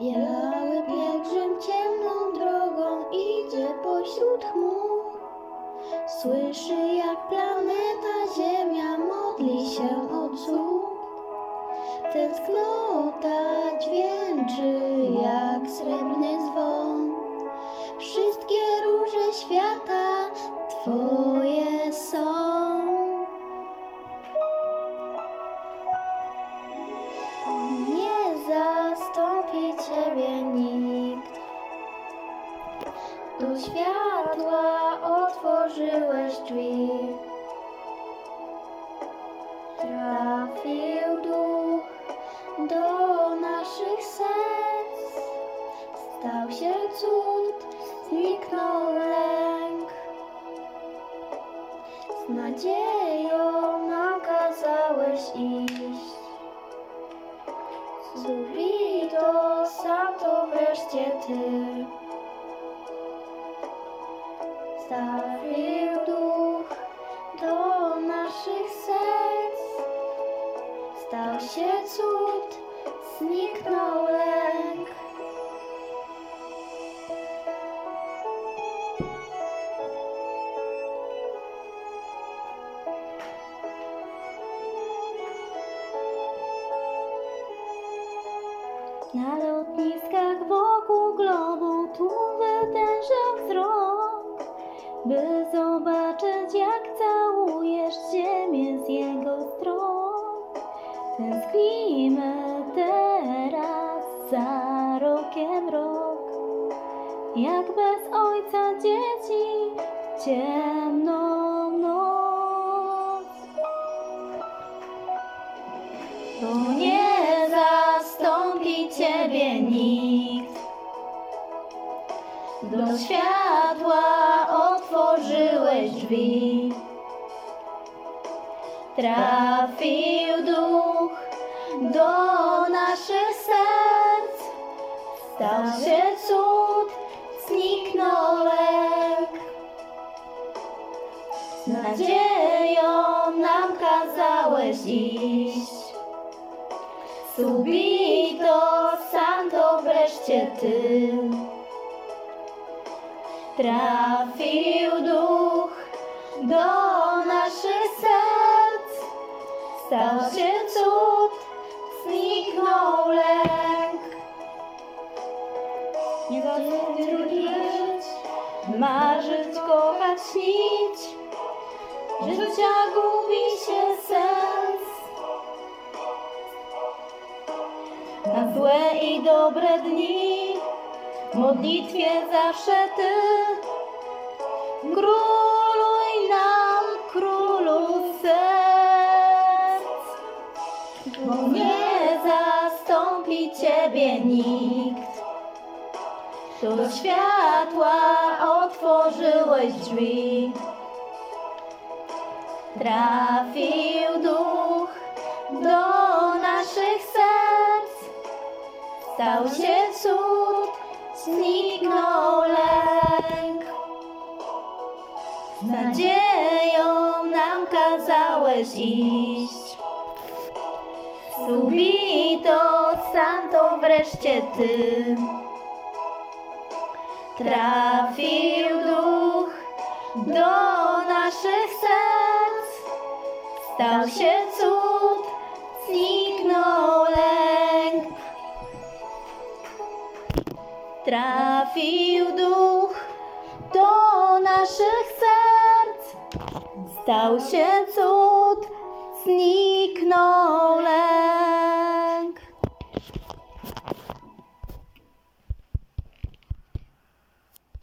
Biały pielgrzym ciemną drogą idzie pośród chmur. Słyszy jak planeta Ziemia modli się o cud. Tęsknota dźwięczy jak srebrny Światła otworzyłeś drzwi. Trafił duch do naszych serc. Stał się cud, zniknął lęk. Z nadzieją nakazałeś iść. Zrób to sam to wreszcie Ty. Stawił duch do naszych serc. Stał się cud, zniknął lęk. Na lotniskach wokół globu tu wytężam wzrok, by zobaczyć jak całujesz ziemię z jego stron. Tęsknimy teraz za rokiem rok, jak bez ojca dzieci ciemną noc. To nie zastąpi Ciebie nikt. Do światła drzwi. Trafił duch do naszych serc. Stał się cud, zniknął lęk. Z nadzieją nam kazałeś iść. Subito, santo wreszcie Ty. Trafił duch do naszych serc. Stał się cud, zniknął lęk. Nie drugieć, marzyć, kochać, śnić. Życia gubi się sens. Na złe i dobre dni, w modlitwie zawsze Ty. Króluj nam, królu serc, bo nie zastąpi Ciebie nikt. Do światła otworzyłeś drzwi. Trafił duch do naszych serc. Stał się cud, zniknął lęk. Z nadzieją nam kazałeś iść. Subito, santo wreszcie Ty. Trafił duch do naszych serc. Stał się cud, zniknął Trafił duch do naszych serc. Stał się cud, zniknął lęk.